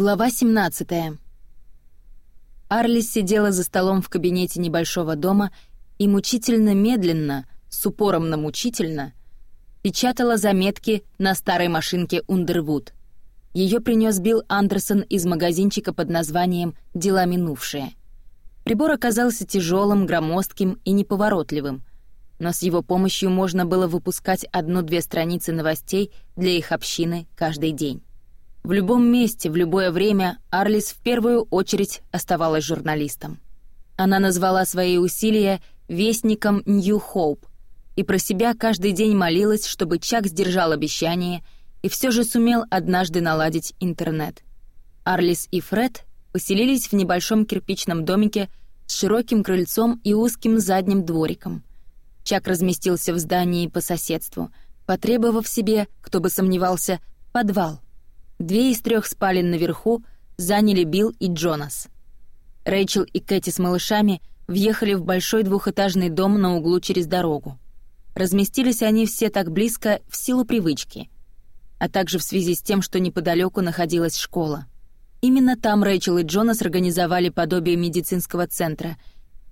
Глава 17. Арлис сидела за столом в кабинете небольшого дома и мучительно медленно, с упором на мучительно, печатала заметки на старой машинке Ундервуд. Ее принес Билл Андерсон из магазинчика под названием «Дела минувшие». Прибор оказался тяжелым, громоздким и неповоротливым, но с его помощью можно было выпускать одну-две страницы новостей для их общины каждый день. В любом месте, в любое время Арлис в первую очередь оставалась журналистом. Она назвала свои усилия «вестником Нью Хоуп» и про себя каждый день молилась, чтобы Чак сдержал обещание и все же сумел однажды наладить интернет. Арлис и Фред поселились в небольшом кирпичном домике с широким крыльцом и узким задним двориком. Чак разместился в здании по соседству, потребовав себе, кто бы сомневался, подвал, Две из трех спален наверху заняли Билл и Джонас. Рэйчел и Кэти с малышами въехали в большой двухэтажный дом на углу через дорогу. Разместились они все так близко в силу привычки, а также в связи с тем, что неподалеку находилась школа. Именно там Рэйчел и Джонас организовали подобие медицинского центра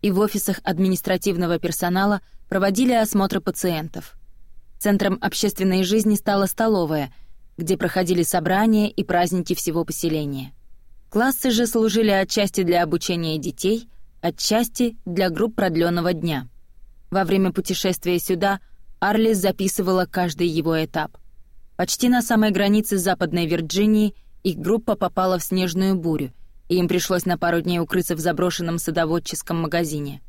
и в офисах административного персонала проводили осмотры пациентов. Центром где проходили собрания и праздники всего поселения. Классы же служили отчасти для обучения детей, отчасти для групп продленного дня. Во время путешествия сюда Арлис записывала каждый его этап. Почти на самой границе Западной Вирджинии их группа попала в снежную бурю, и им пришлось на пару дней укрыться в заброшенном садоводческом магазине.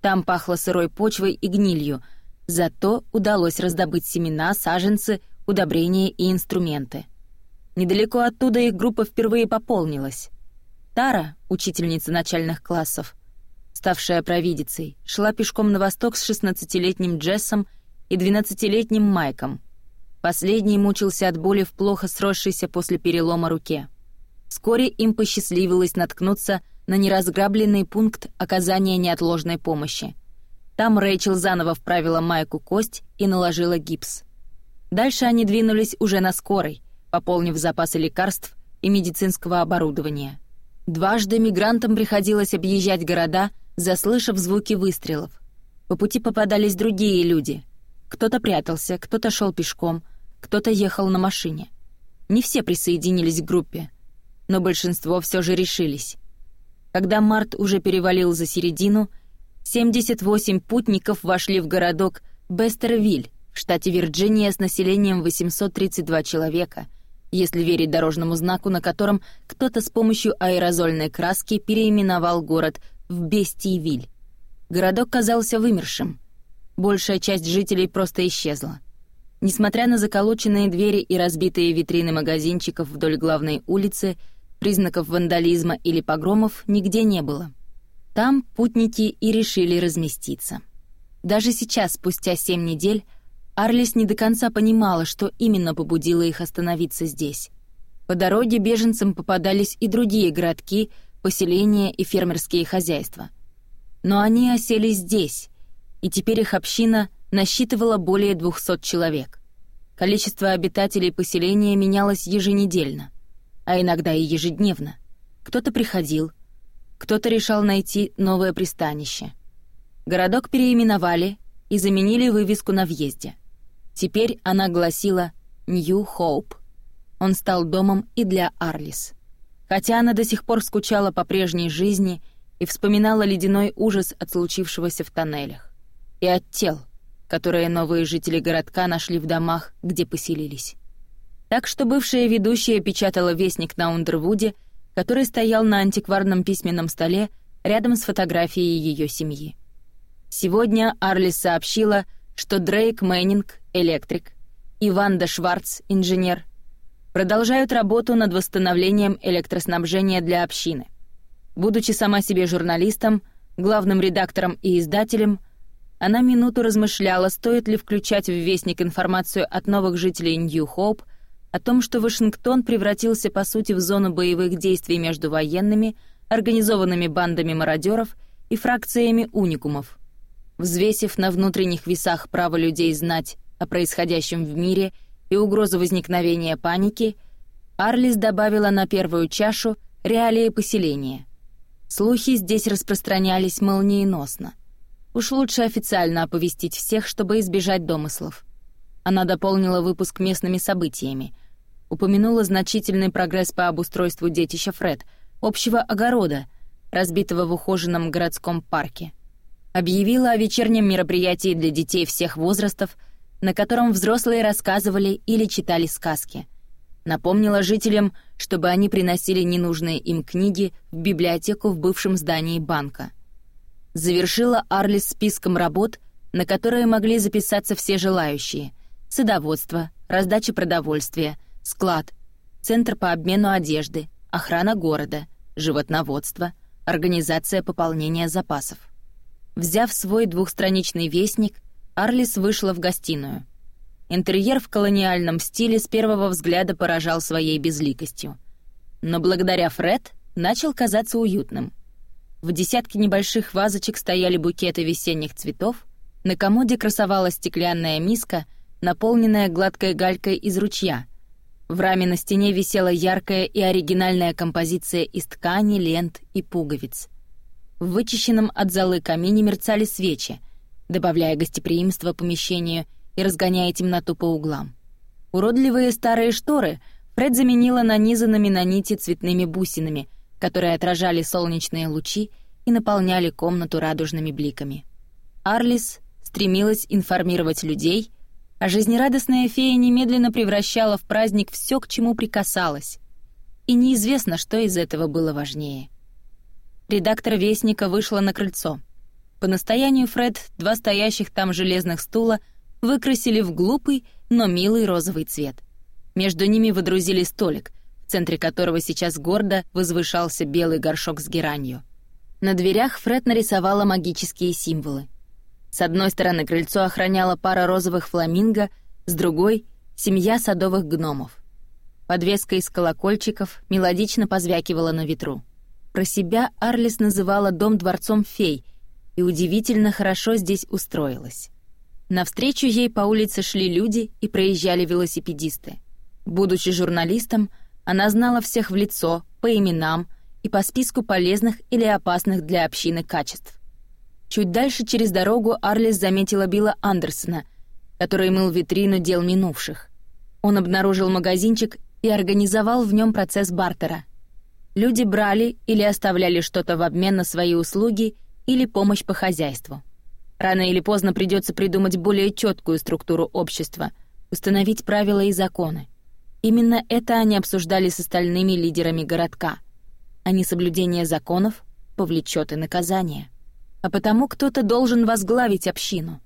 Там пахло сырой почвой и гнилью, зато удалось раздобыть семена, саженцы, удобрения и инструменты. Недалеко оттуда их группа впервые пополнилась. Тара, учительница начальных классов, ставшая провидицей, шла пешком на восток с 16-летним Джессом и 12-летним Майком. Последний мучился от боли в плохо сросшейся после перелома руке. Вскоре им посчастливилось наткнуться на неразграбленный пункт оказания неотложной помощи. Там Рэйчел заново вправила Майку кость и наложила гипс. Дальше они двинулись уже на скорой, пополнив запасы лекарств и медицинского оборудования. Дважды мигрантам приходилось объезжать города, заслышав звуки выстрелов. По пути попадались другие люди. Кто-то прятался, кто-то шел пешком, кто-то ехал на машине. Не все присоединились к группе, но большинство все же решились. Когда март уже перевалил за середину, 78 путников вошли в городок Бестервиль, штате Вирджиния с населением 832 человека, если верить дорожному знаку, на котором кто-то с помощью аэрозольной краски переименовал город в Бестиевиль. Городок казался вымершим. Большая часть жителей просто исчезла. Несмотря на заколоченные двери и разбитые витрины магазинчиков вдоль главной улицы, признаков вандализма или погромов нигде не было. Там путники и решили разместиться. Даже сейчас, спустя семь недель, Арлис не до конца понимала, что именно побудило их остановиться здесь. По дороге беженцам попадались и другие городки, поселения и фермерские хозяйства. Но они осели здесь, и теперь их община насчитывала более 200 человек. Количество обитателей поселения менялось еженедельно, а иногда и ежедневно. Кто-то приходил, кто-то решал найти новое пристанище. Городок переименовали и заменили вывеску на въезде — Теперь она гласила «Нью Хоуп». Он стал домом и для Арлис. Хотя она до сих пор скучала по прежней жизни и вспоминала ледяной ужас от случившегося в тоннелях. И от тел, которые новые жители городка нашли в домах, где поселились. Так что бывшая ведущая печатала вестник на Ундервуде, который стоял на антикварном письменном столе рядом с фотографией ее семьи. Сегодня Арлис сообщила, что Дрейк Мэннинг, электрик, и Ванда Шварц, инженер, продолжают работу над восстановлением электроснабжения для общины. Будучи сама себе журналистом, главным редактором и издателем, она минуту размышляла, стоит ли включать в Вестник информацию от новых жителей Нью-Хоуп о том, что Вашингтон превратился по сути в зону боевых действий между военными, организованными бандами мародеров и фракциями уникумов взвесив на внутренних весах право людей знать о происходящем в мире и угрозу возникновения паники, Арлис добавила на первую чашу реалии поселения. Слухи здесь распространялись молниеносно. Уж лучше официально оповестить всех, чтобы избежать домыслов. Она дополнила выпуск местными событиями, упомянула значительный прогресс по обустройству детища Фред, общего огорода, разбитого в ухоженном городском парке — объявила о вечернем мероприятии для детей всех возрастов, на котором взрослые рассказывали или читали сказки. Напомнила жителям, чтобы они приносили ненужные им книги в библиотеку в бывшем здании банка. Завершила Арлис списком работ, на которые могли записаться все желающие — садоводство, раздача продовольствия, склад, центр по обмену одежды, охрана города, животноводство, организация пополнения запасов. Взяв свой двухстраничный вестник, Арлис вышла в гостиную. Интерьер в колониальном стиле с первого взгляда поражал своей безликостью. Но благодаря Фред начал казаться уютным. В десятке небольших вазочек стояли букеты весенних цветов, на комоде красовалась стеклянная миска, наполненная гладкой галькой из ручья. В раме на стене висела яркая и оригинальная композиция из ткани, лент и пуговиц — в вычищенном от золы камине мерцали свечи, добавляя гостеприимство помещению и разгоняя темноту по углам. Уродливые старые шторы Фред заменила нанизанными на нити цветными бусинами, которые отражали солнечные лучи и наполняли комнату радужными бликами. Арлис стремилась информировать людей, а жизнерадостная фея немедленно превращала в праздник все, к чему прикасалась. И неизвестно, что из этого было важнее — Редактор «Вестника» вышла на крыльцо. По настоянию Фред два стоящих там железных стула выкрасили в глупый, но милый розовый цвет. Между ними водрузили столик, в центре которого сейчас гордо возвышался белый горшок с геранью. На дверях Фред нарисовала магические символы. С одной стороны крыльцо охраняла пара розовых фламинго, с другой — семья садовых гномов. Подвеска из колокольчиков мелодично позвякивала на ветру. Про себя Арлис называла дом дворцом фей и удивительно хорошо здесь устроилась. Навстречу ей по улице шли люди и проезжали велосипедисты. Будучи журналистом, она знала всех в лицо, по именам и по списку полезных или опасных для общины качеств. Чуть дальше через дорогу Арлис заметила Билла Андерсона, который мыл витрину дел минувших. Он обнаружил магазинчик и организовал в нем процесс бартера. Люди брали или оставляли что-то в обмен на свои услуги или помощь по хозяйству. Рано или поздно придется придумать более четкую структуру общества, установить правила и законы. Именно это они обсуждали с остальными лидерами городка. А несоблюдение законов повлечет и наказание. А потому кто-то должен возглавить общину.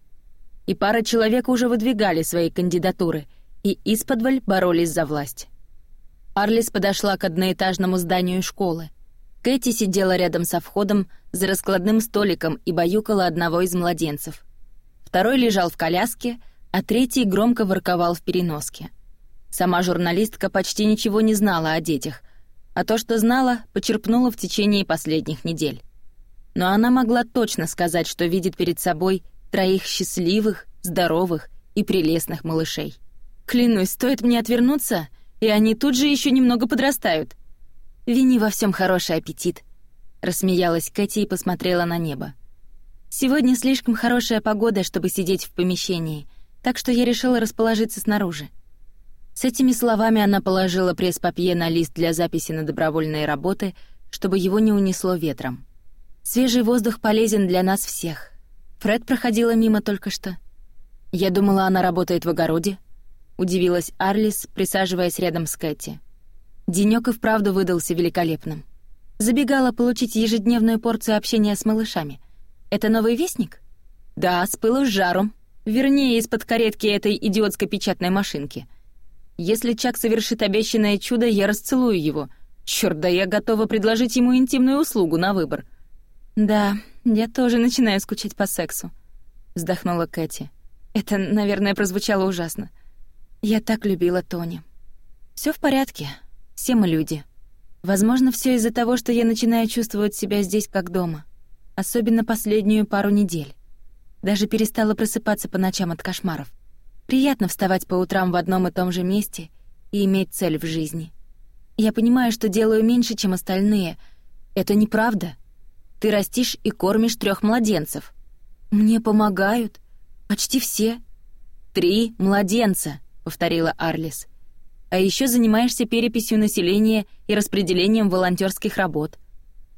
И пара человек уже выдвигали свои кандидатуры и из исподволь боролись за власть. Арлис подошла к одноэтажному зданию школы. Кэти сидела рядом со входом за раскладным столиком и баюкала одного из младенцев. Второй лежал в коляске, а третий громко ворковал в переноске. Сама журналистка почти ничего не знала о детях, а то, что знала, почерпнула в течение последних недель. Но она могла точно сказать, что видит перед собой троих счастливых, здоровых и прелестных малышей. «Клянусь, стоит мне отвернуться», и они тут же еще немного подрастают. Вини во всем хороший аппетит, рассмеялась Кэти и посмотрела на небо. Сегодня слишком хорошая погода, чтобы сидеть в помещении, так что я решила расположиться снаружи. С этими словами она положила пресс-папье на лист для записи на добровольные работы, чтобы его не унесло ветром. Свежий воздух полезен для нас всех. Фред проходила мимо только что. Я думала, она работает в огороде, удивилась Арлис, присаживаясь рядом с Кэти. Денёк и вправду выдался великолепным. Забегала получить ежедневную порцию общения с малышами. Это новый вестник? Да, с пылу с жаром, Вернее, из-под каретки этой идиотской печатной машинки. Если Чак совершит обещанное чудо, я расцелую его. Чёрт, да я готова предложить ему интимную услугу на выбор. Да, я тоже начинаю скучать по сексу, вздохнула Кэти. Это, наверное, прозвучало ужасно. Я так любила Тони. Все в порядке, все мы люди. Возможно, все из-за того, что я начинаю чувствовать себя здесь как дома. Особенно последнюю пару недель. Даже перестала просыпаться по ночам от кошмаров. Приятно вставать по утрам в одном и том же месте и иметь цель в жизни. Я понимаю, что делаю меньше, чем остальные. Это неправда. Ты растишь и кормишь трех младенцев. Мне помогают. Почти все. Три младенца. — повторила Арлис. «А еще занимаешься переписью населения и распределением волонтерских работ.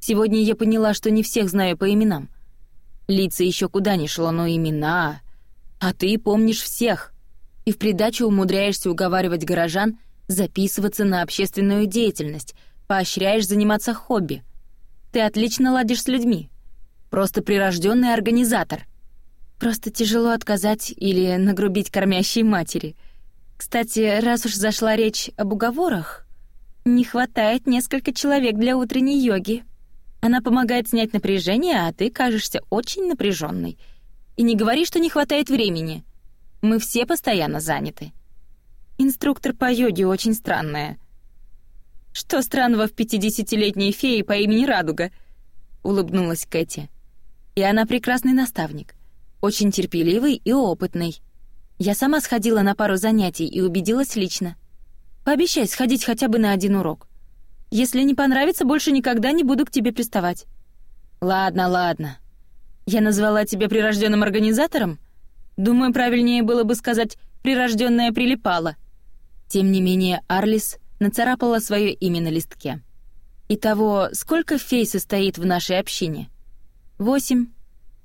Сегодня я поняла, что не всех знаю по именам. Лица еще куда не шло, но имена... А ты помнишь всех. И в придачу умудряешься уговаривать горожан записываться на общественную деятельность, поощряешь заниматься хобби. Ты отлично ладишь с людьми. Просто прирожденный организатор». Просто тяжело отказать или нагрубить кормящей матери. Кстати, раз уж зашла речь об уговорах, не хватает несколько человек для утренней йоги. Она помогает снять напряжение, а ты кажешься очень напряженной. И не говори, что не хватает времени. Мы все постоянно заняты. Инструктор по йоге очень странная. Что странного в пятидесятилетней фее по имени Радуга? улыбнулась Кэти. И она прекрасный наставник, очень терпеливый и опытный. Я сама сходила на пару занятий и убедилась лично. Пообещай сходить хотя бы на один урок. Если не понравится, больше никогда не буду к тебе приставать. Ладно, ладно. Я назвала тебя прирожденным организатором? Думаю, правильнее было бы сказать прирожденная прилипала. Тем не менее, Арлис нацарапала свое имя на листке. И того, сколько фей состоит в нашей общине? Восемь,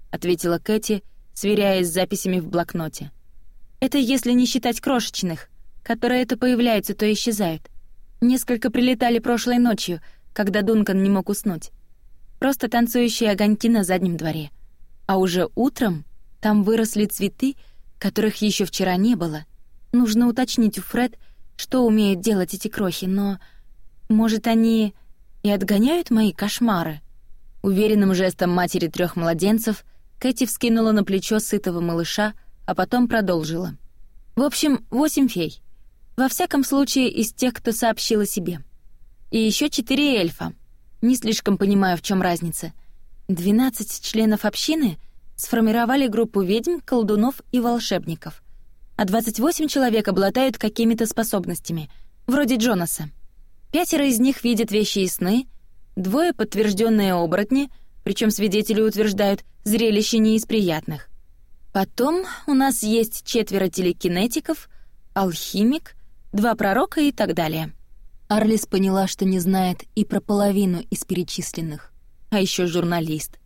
ответила Кэти, сверяясь с записями в блокноте. Это если не считать крошечных, которые то появляются, то исчезают. Несколько прилетали прошлой ночью, когда Дункан не мог уснуть. Просто танцующие огоньки на заднем дворе. А уже утром там выросли цветы, которых еще вчера не было. Нужно уточнить у Фред, что умеют делать эти крохи, но... Может, они и отгоняют мои кошмары?» Уверенным жестом матери трех младенцев Кэти вскинула на плечо сытого малыша — а потом продолжила. В общем, восемь фей. Во всяком случае, из тех, кто сообщил о себе. И еще четыре эльфа. Не слишком понимаю, в чем разница. 12 членов общины сформировали группу ведьм, колдунов и волшебников. А 28 человек обладают какими-то способностями, вроде Джонаса. Пятеро из них видят вещи и сны, двое — подтверждённые оборотни, причем свидетели утверждают, зрелище не из приятных — Потом у нас есть четверо телекинетиков, алхимик, два пророка и так далее. Арлис поняла, что не знает и про половину из перечисленных, а еще журналист.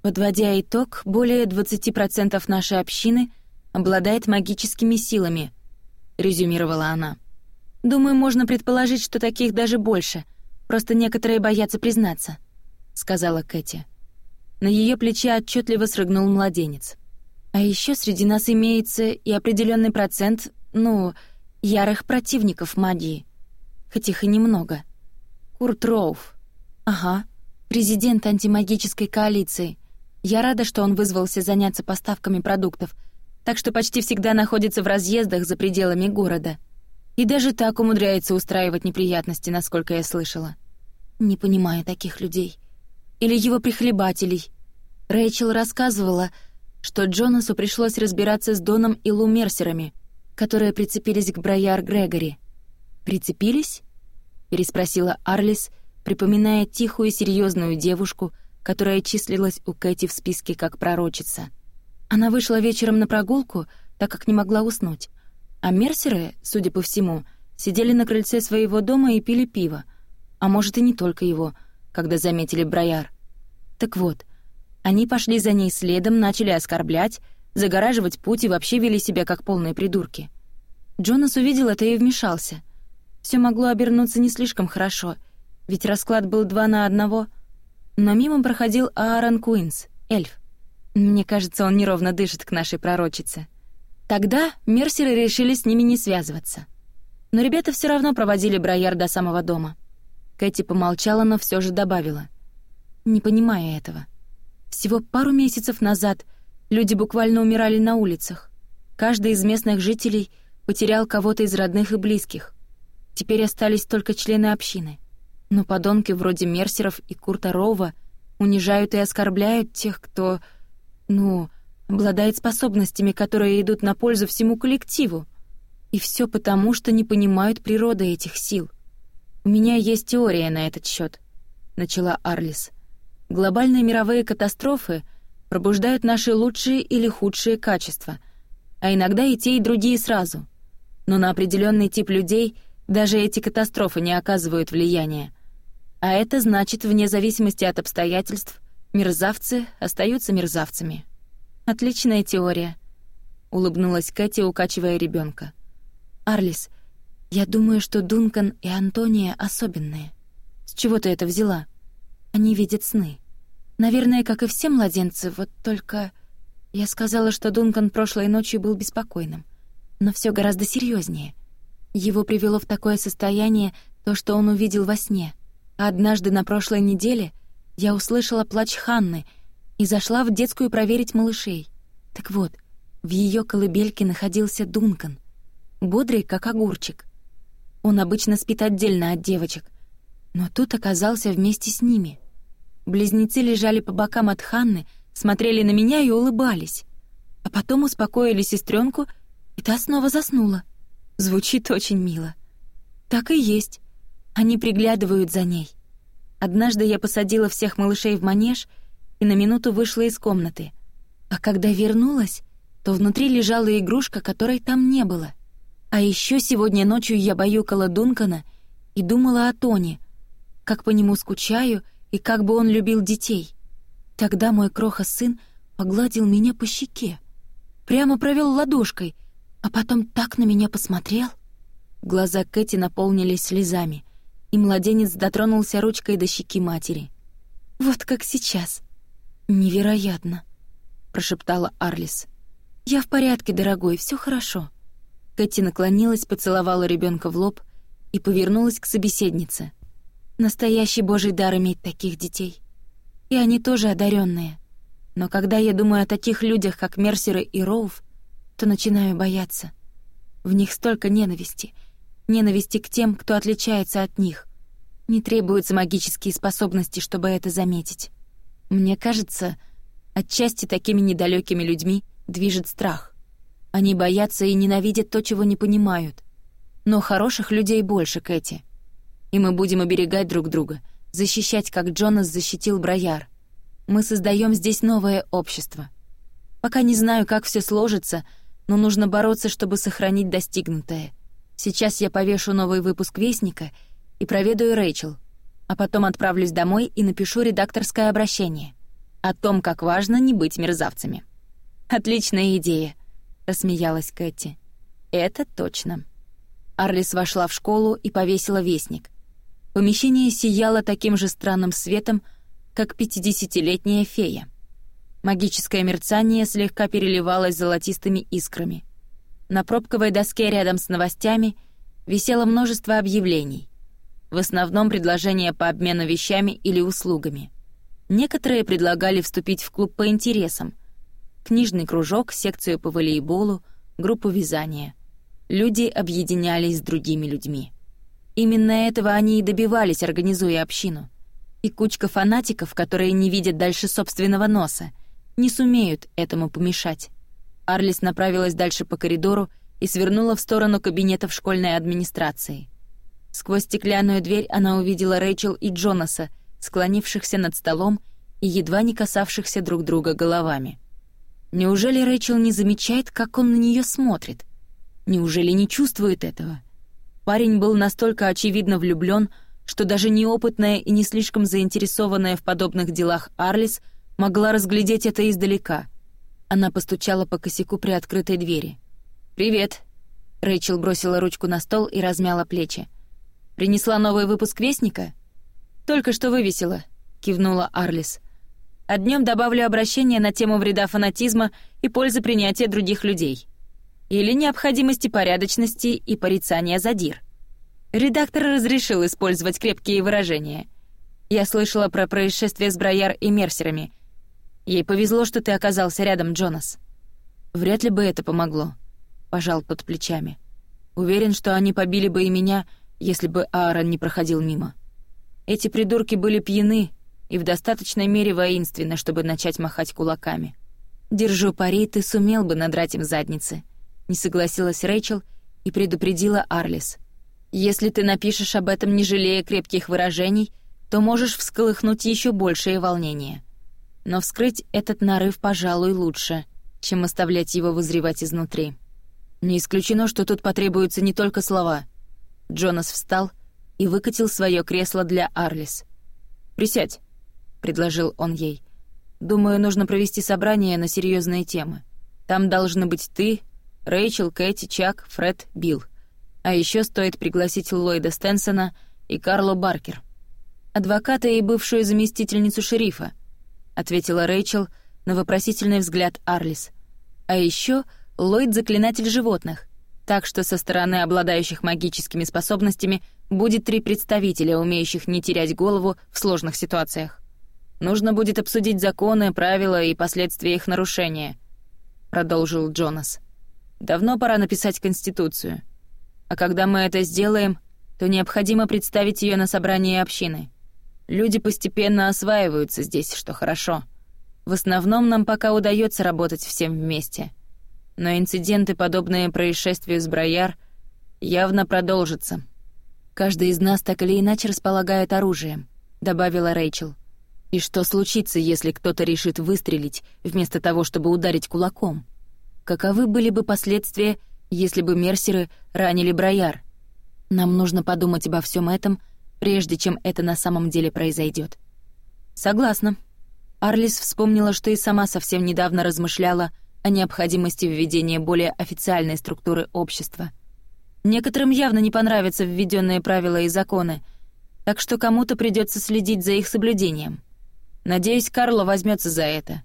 Подводя итог, более 20% нашей общины обладает магическими силами, резюмировала она. Думаю, можно предположить, что таких даже больше. Просто некоторые боятся признаться, сказала Кэти. На ее плече отчетливо срыгнул младенец. А еще среди нас имеется и определенный процент, ну, ярых противников магии. Хоть их и немного. Курт Роуф. Ага, президент антимагической коалиции. Я рада, что он вызвался заняться поставками продуктов, так что почти всегда находится в разъездах за пределами города. И даже так умудряется устраивать неприятности, насколько я слышала. Не понимаю таких людей. Или его прихлебателей. Рэйчел рассказывала, что Джонасу пришлось разбираться с Доном и Лу Мерсерами, которые прицепились к Брояр Грегори. «Прицепились?» — переспросила Арлис, припоминая тихую и серьёзную девушку, которая числилась у Кэти в списке как пророчица. Она вышла вечером на прогулку, так как не могла уснуть. А Мерсеры, судя по всему, сидели на крыльце своего дома и пили пиво. А может, и не только его, когда заметили Брояр. Так вот — они пошли за ней следом, начали оскорблять, загораживать путь и вообще вели себя как полные придурки. Джонас увидел это и вмешался. Все могло обернуться не слишком хорошо, ведь расклад был два на одного. Но мимо проходил Аарон Куинс, эльф. Мне кажется, он неровно дышит к нашей пророчице. Тогда мерсеры решили с ними не связываться. Но ребята все равно проводили Брояр до самого дома. Кэти помолчала, но все же добавила. «Не понимая этого. Всего пару месяцев назад люди буквально умирали на улицах. Каждый из местных жителей потерял кого-то из родных и близких. Теперь остались только члены общины. Но подонки вроде Мерсеров и Курта Рова унижают и оскорбляют тех, кто, ну, обладает способностями, которые идут на пользу всему коллективу. И все потому, что не понимают природы этих сил. У меня есть теория на этот счет, начала Арлис. Глобальные мировые катастрофы пробуждают наши лучшие или худшие качества, а иногда и те, и другие сразу. Но на определенный тип людей даже эти катастрофы не оказывают влияния. А это значит, вне зависимости от обстоятельств, мерзавцы остаются мерзавцами. Отличная теория, улыбнулась Кэти, укачивая ребенка. Арлис, я думаю, что Дункан и Антония особенные. С чего ты это взяла? Они видят сны. Наверное, как и все младенцы, вот только... Я сказала, что Дункан прошлой ночью был беспокойным. Но все гораздо серьезнее. Его привело в такое состояние то, что он увидел во сне. А однажды на прошлой неделе я услышала плач Ханны и зашла в детскую проверить малышей. Так вот, в ее колыбельке находился Дункан, бодрый, как огурчик. Он обычно спит отдельно от девочек, но тут оказался вместе с ними. Близнецы лежали по бокам от Ханны, смотрели на меня и улыбались. А потом успокоили сестренку, и та снова заснула. Звучит очень мило. Так и есть. Они приглядывают за ней. Однажды я посадила всех малышей в манеж и на минуту вышла из комнаты. А когда вернулась, то внутри лежала игрушка, которой там не было. А еще сегодня ночью я баюкала Дункана и думала о Тони, как по нему скучаю — и как бы он любил детей. Тогда мой кроха-сын погладил меня по щеке, прямо провел ладошкой, а потом так на меня посмотрел. Глаза Кэти наполнились слезами, и младенец дотронулся ручкой до щеки матери. «Вот как сейчас. Невероятно», — прошептала Арлис. «Я в порядке, дорогой, все хорошо». Кэти наклонилась, поцеловала ребенка в лоб и повернулась к собеседнице — Настоящий божий дар иметь таких детей. И они тоже одаренные. Но когда я думаю о таких людях, как Мерсеры и Роуф, то начинаю бояться. В них столько ненависти. Ненависти к тем, кто отличается от них. Не требуются магические способности, чтобы это заметить. Мне кажется, отчасти такими недалекими людьми движет страх. Они боятся и ненавидят то, чего не понимают. Но хороших людей больше, Кэти — и мы будем оберегать друг друга, защищать, как Джонас защитил Брояр. Мы создаем здесь новое общество. Пока не знаю, как все сложится, но нужно бороться, чтобы сохранить достигнутое. Сейчас я повешу новый выпуск «Вестника» и проведаю Рэйчел, а потом отправлюсь домой и напишу редакторское обращение о том, как важно не быть мерзавцами. «Отличная идея», — рассмеялась Кэти. «Это точно». Арлис вошла в школу и повесила вестник — Помещение сияло таким же странным светом, как пятидесятилетняя фея. Магическое мерцание слегка переливалось золотистыми искрами. На пробковой доске рядом с новостями висело множество объявлений. В основном предложения по обмену вещами или услугами. Некоторые предлагали вступить в клуб по интересам. Книжный кружок, секцию по волейболу, группу вязания. Люди объединялись с другими людьми. Именно этого они и добивались, организуя общину. И кучка фанатиков, которые не видят дальше собственного носа, не сумеют этому помешать. Арлис направилась дальше по коридору и свернула в сторону кабинетов школьной администрации. Сквозь стеклянную дверь она увидела Рэйчел и Джонаса, склонившихся над столом и едва не касавшихся друг друга головами. Неужели Рэйчел не замечает, как он на нее смотрит? Неужели не чувствует этого? — Парень был настолько очевидно влюблен, что даже неопытная и не слишком заинтересованная в подобных делах Арлис могла разглядеть это издалека. Она постучала по косяку при открытой двери. «Привет!» Рэйчел бросила ручку на стол и размяла плечи. «Принесла новый выпуск Вестника?» «Только что вывесила», — кивнула Арлис. «А днём добавлю обращение на тему вреда фанатизма и пользы принятия других людей» или необходимости порядочности и порицания задир. Редактор разрешил использовать крепкие выражения. Я слышала про происшествие с Брояр и Мерсерами. Ей повезло, что ты оказался рядом, Джонас. Вряд ли бы это помогло, пожал тот плечами. Уверен, что они побили бы и меня, если бы Аарон не проходил мимо. Эти придурки были пьяны и в достаточной мере воинственны, чтобы начать махать кулаками. Держу пари, ты сумел бы надрать им задницы не согласилась Рэйчел и предупредила Арлис. «Если ты напишешь об этом, не жалея крепких выражений, то можешь всколыхнуть еще большее волнение. Но вскрыть этот нарыв, пожалуй, лучше, чем оставлять его вызревать изнутри. Не исключено, что тут потребуются не только слова». Джонас встал и выкатил свое кресло для Арлис. «Присядь», — предложил он ей. «Думаю, нужно провести собрание на серьезные темы. Там должны быть ты, Рэйчел, Кэти, Чак, Фред, Билл. А еще стоит пригласить Ллойда Стенсона и Карло Баркер. «Адвоката и бывшую заместительницу шерифа», — ответила Рэйчел на вопросительный взгляд Арлис. «А еще Ллойд — заклинатель животных, так что со стороны обладающих магическими способностями будет три представителя, умеющих не терять голову в сложных ситуациях. Нужно будет обсудить законы, правила и последствия их нарушения», — продолжил Джонас. Давно пора написать Конституцию. А когда мы это сделаем, то необходимо представить ее на собрании общины. Люди постепенно осваиваются здесь, что хорошо. В основном нам пока удается работать всем вместе. Но инциденты, подобные происшествию с Брояр, явно продолжатся. «Каждый из нас так или иначе располагает оружием», — добавила Рэйчел. «И что случится, если кто-то решит выстрелить, вместо того, чтобы ударить кулаком?» каковы были бы последствия, если бы мерсеры ранили Брояр. Нам нужно подумать обо всем этом, прежде чем это на самом деле произойдет. Согласна. Арлис вспомнила, что и сама совсем недавно размышляла о необходимости введения более официальной структуры общества. Некоторым явно не понравятся введенные правила и законы, так что кому-то придется следить за их соблюдением. Надеюсь, Карло возьмется за это,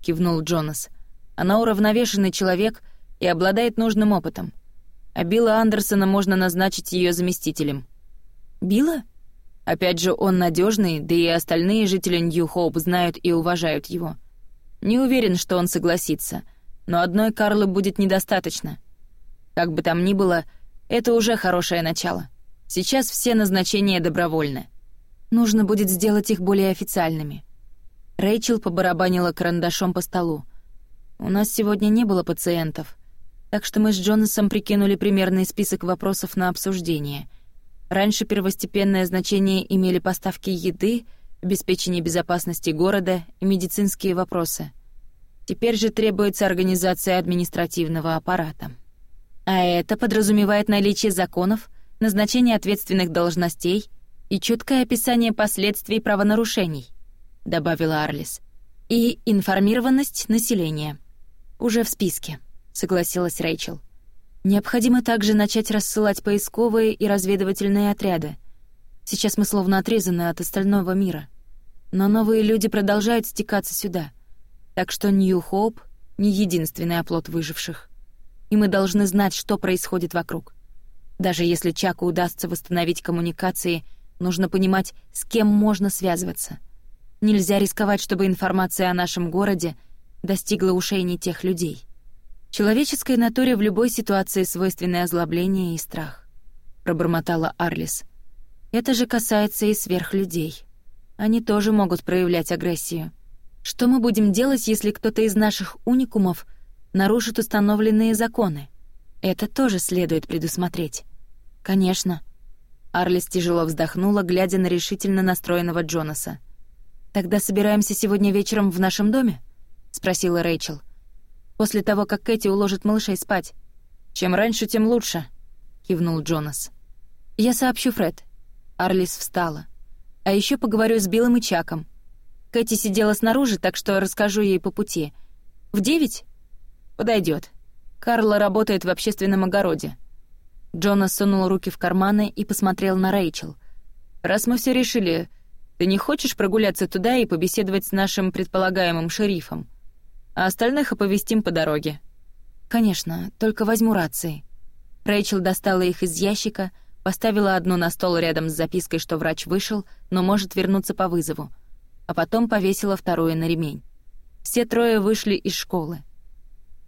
кивнул Джонас. — она уравновешенный человек и обладает нужным опытом. А Билла Андерсона можно назначить ее заместителем. Билла? Опять же, он надежный, да и остальные жители Нью-Хоуп знают и уважают его. Не уверен, что он согласится, но одной Карлы будет недостаточно. Как бы там ни было, это уже хорошее начало. Сейчас все назначения добровольны. Нужно будет сделать их более официальными. Рэйчел побарабанила карандашом по столу — у нас сегодня не было пациентов, так что мы с Джонасом прикинули примерный список вопросов на обсуждение. Раньше первостепенное значение имели поставки еды, обеспечение безопасности города и медицинские вопросы. Теперь же требуется организация административного аппарата. А это подразумевает наличие законов, назначение ответственных должностей и чёткое описание последствий правонарушений, добавила Арлис. И информированность населения. «Уже в списке», — согласилась Рэйчел. «Необходимо также начать рассылать поисковые и разведывательные отряды. Сейчас мы словно отрезаны от остального мира. Но новые люди продолжают стекаться сюда. Так что Нью-Хоуп — не единственный оплот выживших. И мы должны знать, что происходит вокруг. Даже если Чаку удастся восстановить коммуникации, нужно понимать, с кем можно связываться. Нельзя рисковать, чтобы информация о нашем городе — Достигла ушей не тех людей. Человеческой натуре в любой ситуации свойственны озлобление и страх, пробормотала Арлис. Это же касается и сверхлюдей. Они тоже могут проявлять агрессию. Что мы будем делать, если кто-то из наших уникумов нарушит установленные законы? Это тоже следует предусмотреть. Конечно. Арлис тяжело вздохнула, глядя на решительно настроенного Джонаса. Тогда собираемся сегодня вечером в нашем доме? — спросила Рэйчел. «После того, как Кэти уложит малышей спать». «Чем раньше, тем лучше», — кивнул Джонас. «Я сообщу Фред». Арлис встала. «А еще поговорю с Биллом и Чаком. Кэти сидела снаружи, так что расскажу ей по пути. В девять?» «Подойдет. Карла работает в общественном огороде». Джонас сунул руки в карманы и посмотрел на Рэйчел. «Раз мы все решили, ты не хочешь прогуляться туда и побеседовать с нашим предполагаемым шерифом?» а остальных оповестим по дороге». «Конечно, только возьму рации». Рэйчел достала их из ящика, поставила одну на стол рядом с запиской, что врач вышел, но может вернуться по вызову, а потом повесила вторую на ремень. Все трое вышли из школы.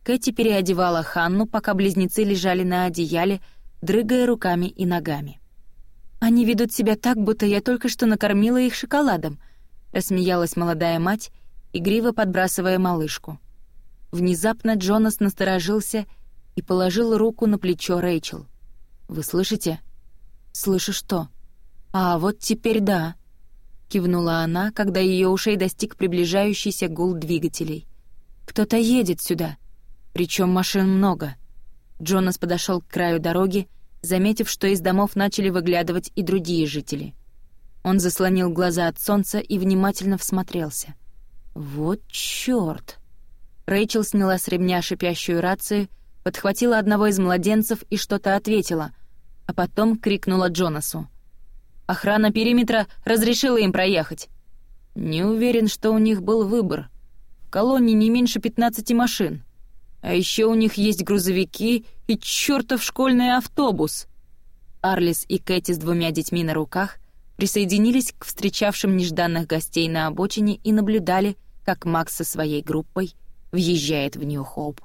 Кэти переодевала Ханну, пока близнецы лежали на одеяле, дрыгая руками и ногами. «Они ведут себя так, будто я только что накормила их шоколадом», — рассмеялась молодая мать игриво подбрасывая малышку. Внезапно Джонас насторожился и положил руку на плечо Рэйчел. «Вы слышите?» «Слышу что?» «А, вот теперь да», — кивнула она, когда ее ушей достиг приближающийся гул двигателей. «Кто-то едет сюда, причем машин много». Джонас подошел к краю дороги, заметив, что из домов начали выглядывать и другие жители. Он заслонил глаза от солнца и внимательно всмотрелся. Вот чёрт! Рэйчел сняла с ремня шипящую рацию, подхватила одного из младенцев и что-то ответила, а потом крикнула Джонасу. Охрана периметра разрешила им проехать. Не уверен, что у них был выбор. В колонии не меньше 15 машин. А еще у них есть грузовики и чёртов школьный автобус. Арлис и Кэти с двумя детьми на руках присоединились к встречавшим нежданных гостей на обочине и наблюдали, как Макс со своей группой въезжает в Нью-Хоуп.